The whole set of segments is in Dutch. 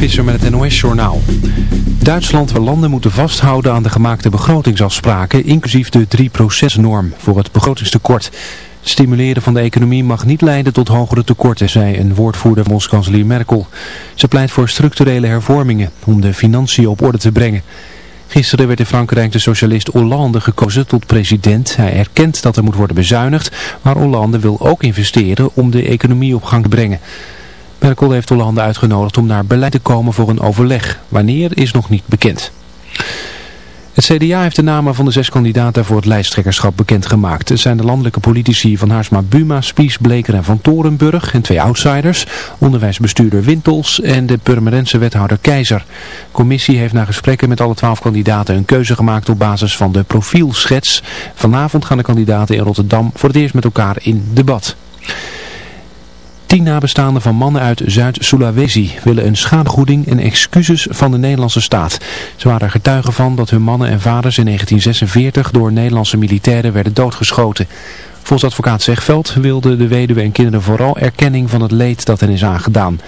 Mark met het NOS-journaal. Duitsland en landen moeten vasthouden aan de gemaakte begrotingsafspraken, inclusief de 3%-norm voor het begrotingstekort. Stimuleren van de economie mag niet leiden tot hogere tekorten, zei een woordvoerder van kanselier Merkel. Ze pleit voor structurele hervormingen om de financiën op orde te brengen. Gisteren werd in Frankrijk de socialist Hollande gekozen tot president. Hij erkent dat er moet worden bezuinigd, maar Hollande wil ook investeren om de economie op gang te brengen. Merkel heeft Hollande uitgenodigd om naar beleid te komen voor een overleg. Wanneer is nog niet bekend. Het CDA heeft de namen van de zes kandidaten voor het lijsttrekkerschap bekendgemaakt. Het zijn de landelijke politici van Haarsma Buma, Spies, Bleker en Van Torenburg en twee outsiders, onderwijsbestuurder Wintels en de Purmerense wethouder Keizer. De commissie heeft na gesprekken met alle twaalf kandidaten een keuze gemaakt op basis van de profielschets. Vanavond gaan de kandidaten in Rotterdam voor het eerst met elkaar in debat. Tien nabestaanden van mannen uit Zuid-Sulawesi willen een schadegoeding en excuses van de Nederlandse staat. Ze waren getuigen van dat hun mannen en vaders in 1946 door Nederlandse militairen werden doodgeschoten. Volgens advocaat Zegveld wilden de weduwe en kinderen vooral erkenning van het leed dat hen is aangedaan.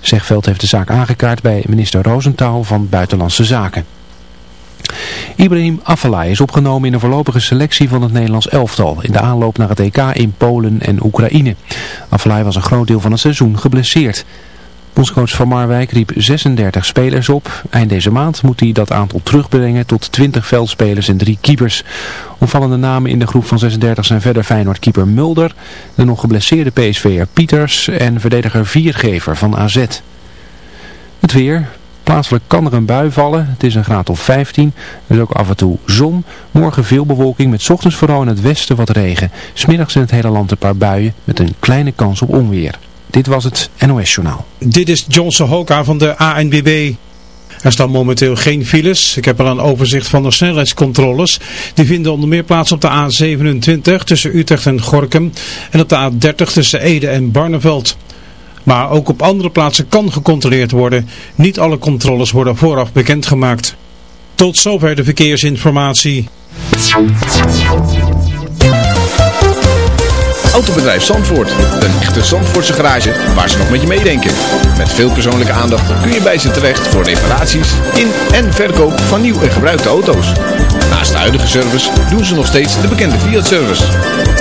Zegveld heeft de zaak aangekaart bij minister Rosenthal van Buitenlandse Zaken. Ibrahim Afellay is opgenomen in een voorlopige selectie van het Nederlands elftal in de aanloop naar het EK in Polen en Oekraïne. Afellay was een groot deel van het seizoen geblesseerd. Bondscoach Van Marwijk riep 36 spelers op. Eind deze maand moet hij dat aantal terugbrengen tot 20 veldspelers en 3 keepers. Opvallende namen in de groep van 36 zijn verder Feyenoord-keeper Mulder, de nog geblesseerde PSV'er Pieters en verdediger Viergever van AZ. Het weer, Plaatselijk kan er een bui vallen. Het is een graad of 15. Er is ook af en toe zon. Morgen veel bewolking met ochtends vooral in het westen wat regen. Smiddags in het hele land een paar buien met een kleine kans op onweer. Dit was het NOS Journaal. Dit is Johnson Hoka van de ANBB. Er staan momenteel geen files. Ik heb al een overzicht van de snelheidscontroles. Die vinden onder meer plaats op de A27 tussen Utrecht en Gorkum en op de A30 tussen Ede en Barneveld. Maar ook op andere plaatsen kan gecontroleerd worden. Niet alle controles worden vooraf bekendgemaakt. Tot zover de verkeersinformatie. Autobedrijf Zandvoort. Een echte Zandvoortse garage waar ze nog met je meedenken. Met veel persoonlijke aandacht kun je bij ze terecht voor reparaties in en verkoop van nieuw en gebruikte auto's. Naast de huidige service doen ze nog steeds de bekende Fiat-service.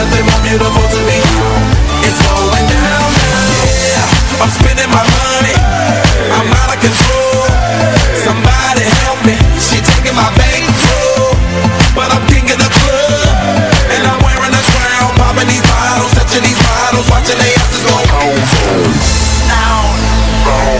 nothing more beautiful to me. It's going down, now. Yeah, I'm spending my money. I'm out of control. Somebody help me. She taking my bank too. But I'm king of the club. And I'm wearing a crown. Popping these bottles, touching these bottles, watching they asses go. Down, down.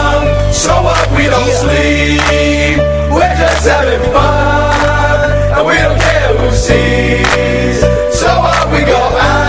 So what? We don't sleep. We're just having fun. And we don't care who sees. So what? We go out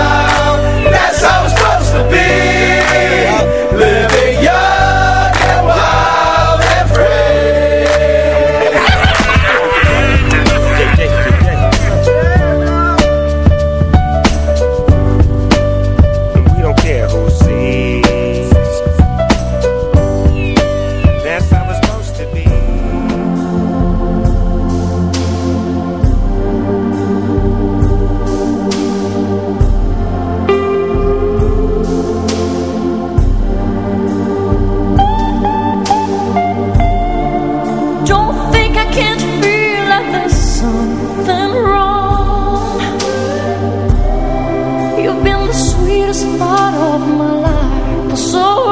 sweetest part of my life so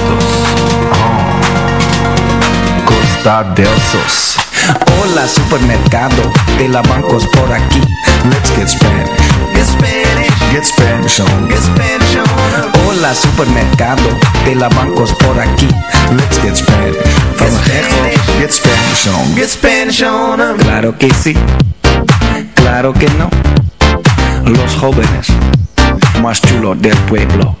Hola supermercado de la bancos por aquí. Let's get Spanish. Get Spanish. Get Spanish on. Get Spanish on. Hola supermercado de la bancos por aquí. Let's get Spanish. From get Spanish on. Get Spanish on. Claro que sí. Claro que no. Los jóvenes más chulos del pueblo.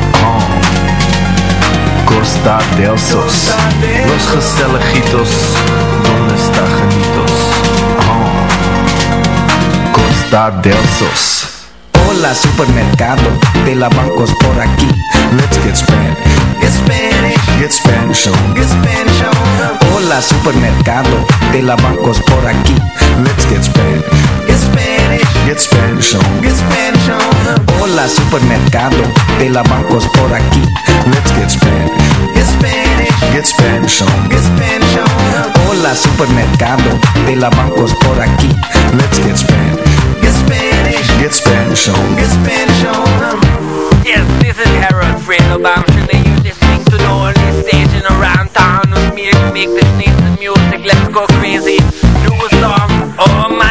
Costa del Sos. Los gezelligitos, donde está genitos? Oh. Costa del Sos. Hola supermercado de la bancos por aquí. Let's get Spanish. Get Spanish. Get Spanish on. Get Spanish on. Hola supermercado de la bancos por aquí. Let's get Spanish. Get Spanish. Get Spanish on. Get Spanish on. Hola supermercado de la bancos por aquí. Let's get Spanish. Get Spanish. Get Spanish on. Get Spanish on. Hola supermercado de la bancos por aquí. Let's get Spanish. Get Spanish. Get Spanish on. Get Spanish on. Yes, this is Harold Fredo Bamshin and you're listening to the only station around town with me make this nice music. Let's go crazy. Do a song. Oh my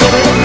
oh.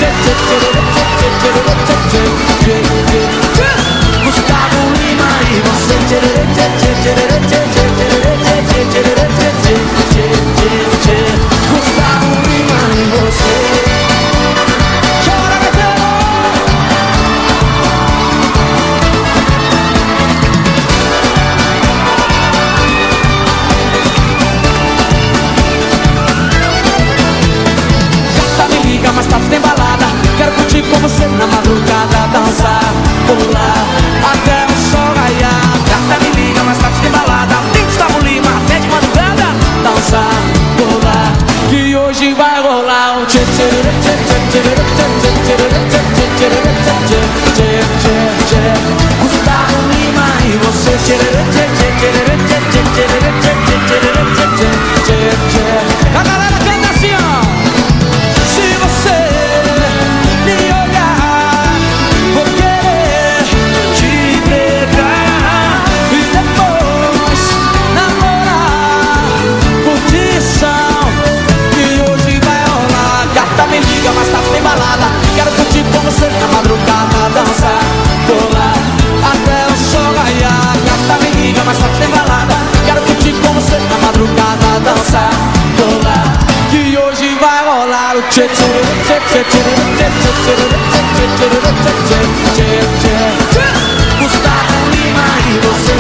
Gustavo Lima e você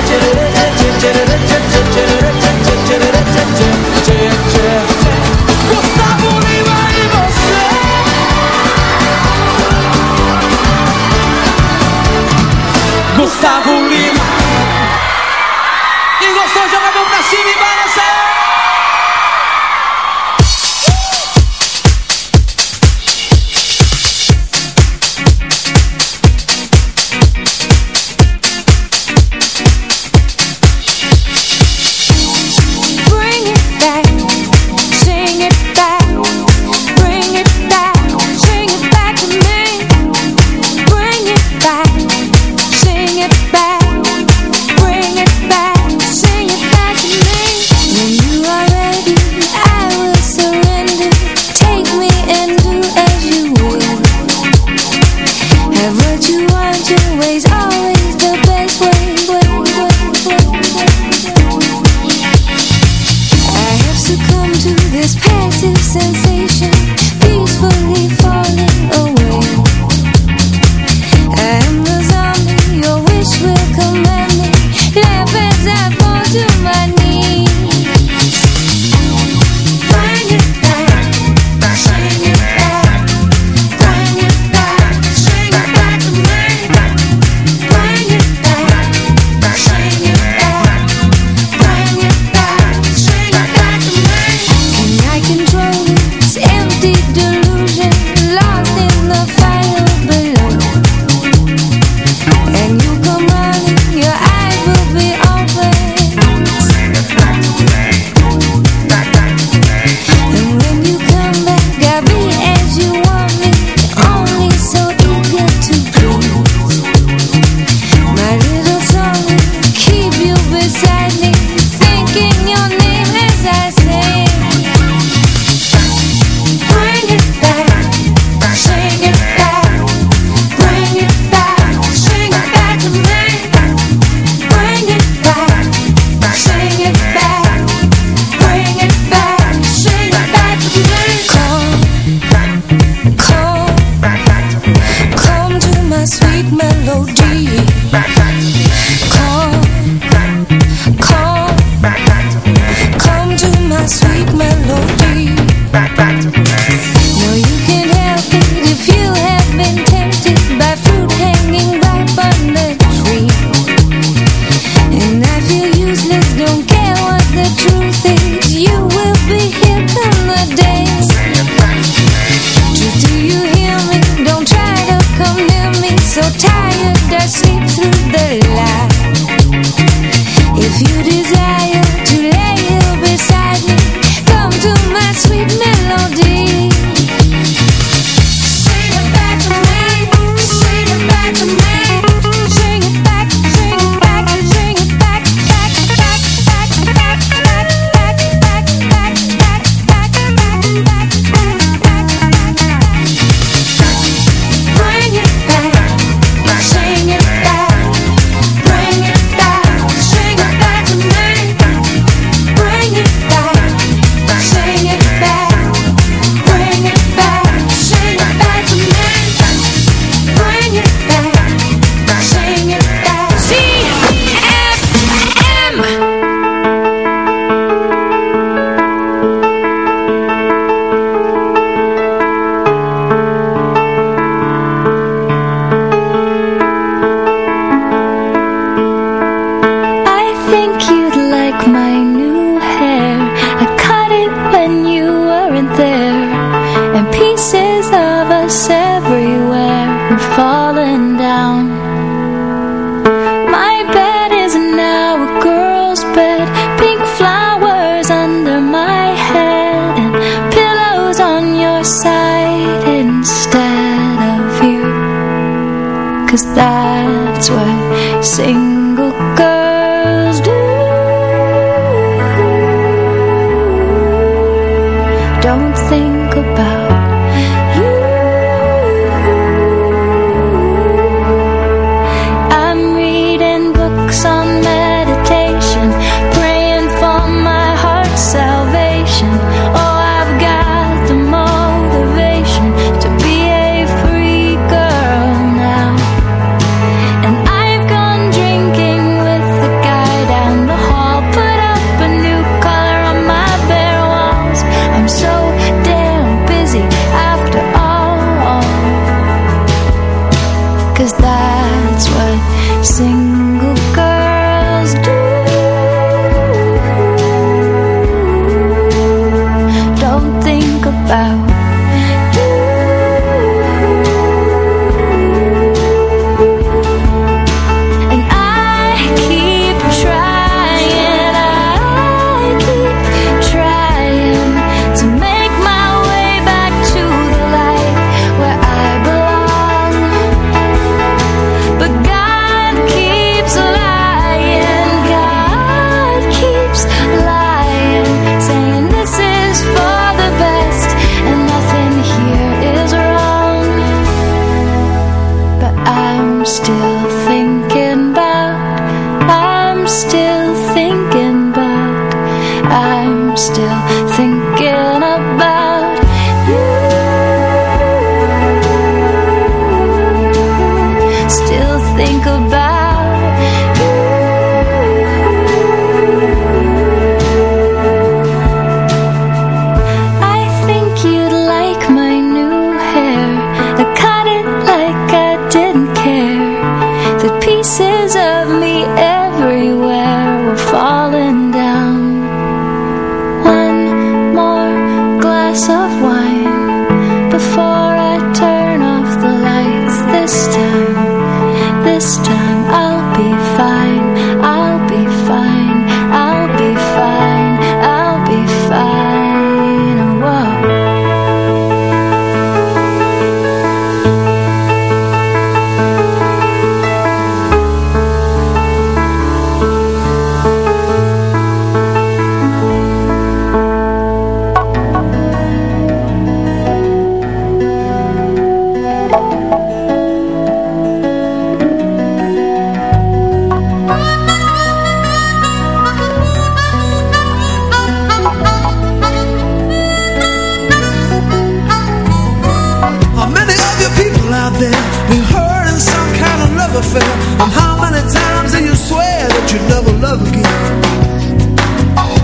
fell And how many times do you swear that you never love again?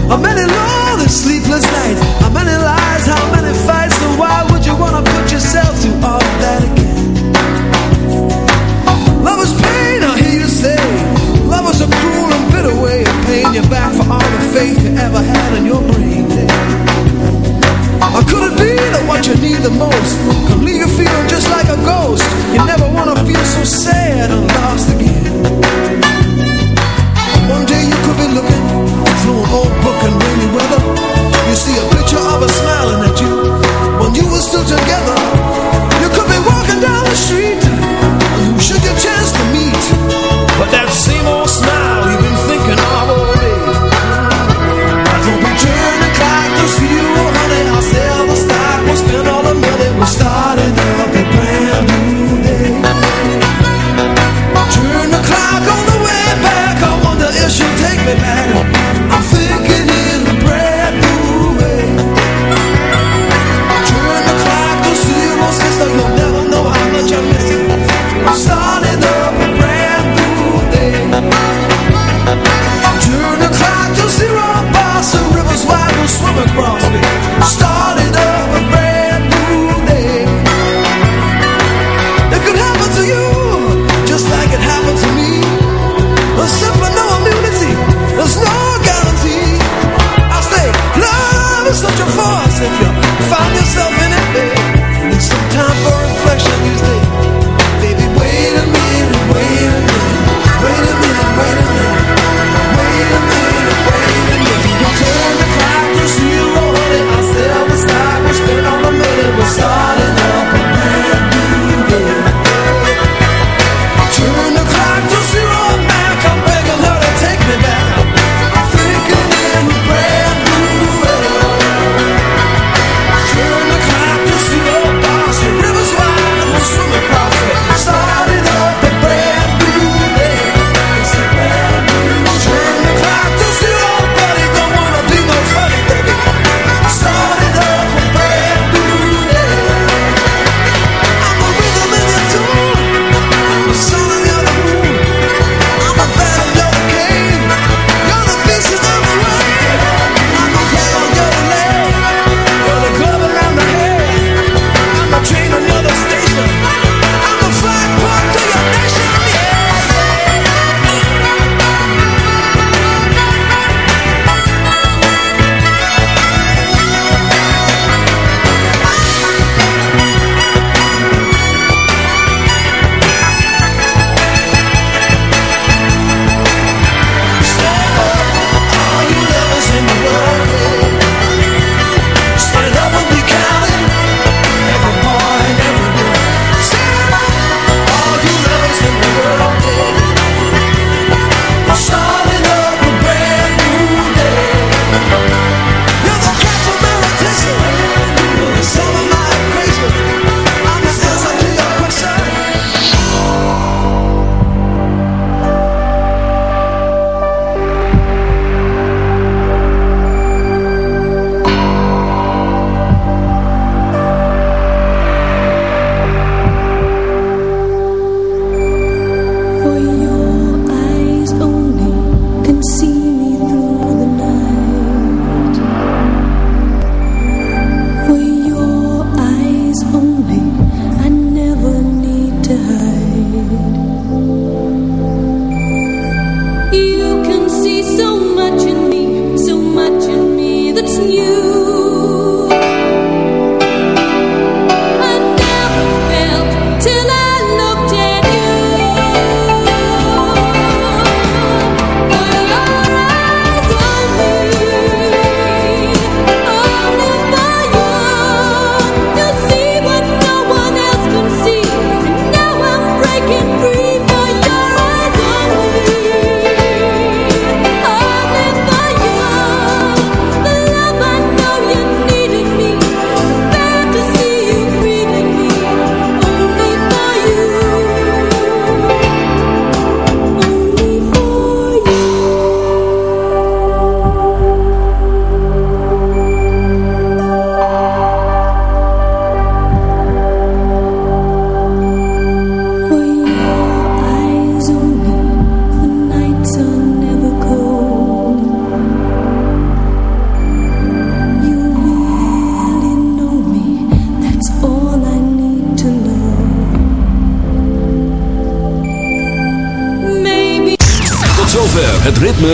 How many long and sleepless nights? How many lies, how many fights? So why would you wanna put yourself through all that again? Love is pain, I hear you say. Love is a cruel and bitter way of paying you back For all the faith you ever had in your brain. Or could it be that what you need the most Can leave you feeling just like a ghost? You never wanna feel so sad You see a picture of us smiling at you when you were still together.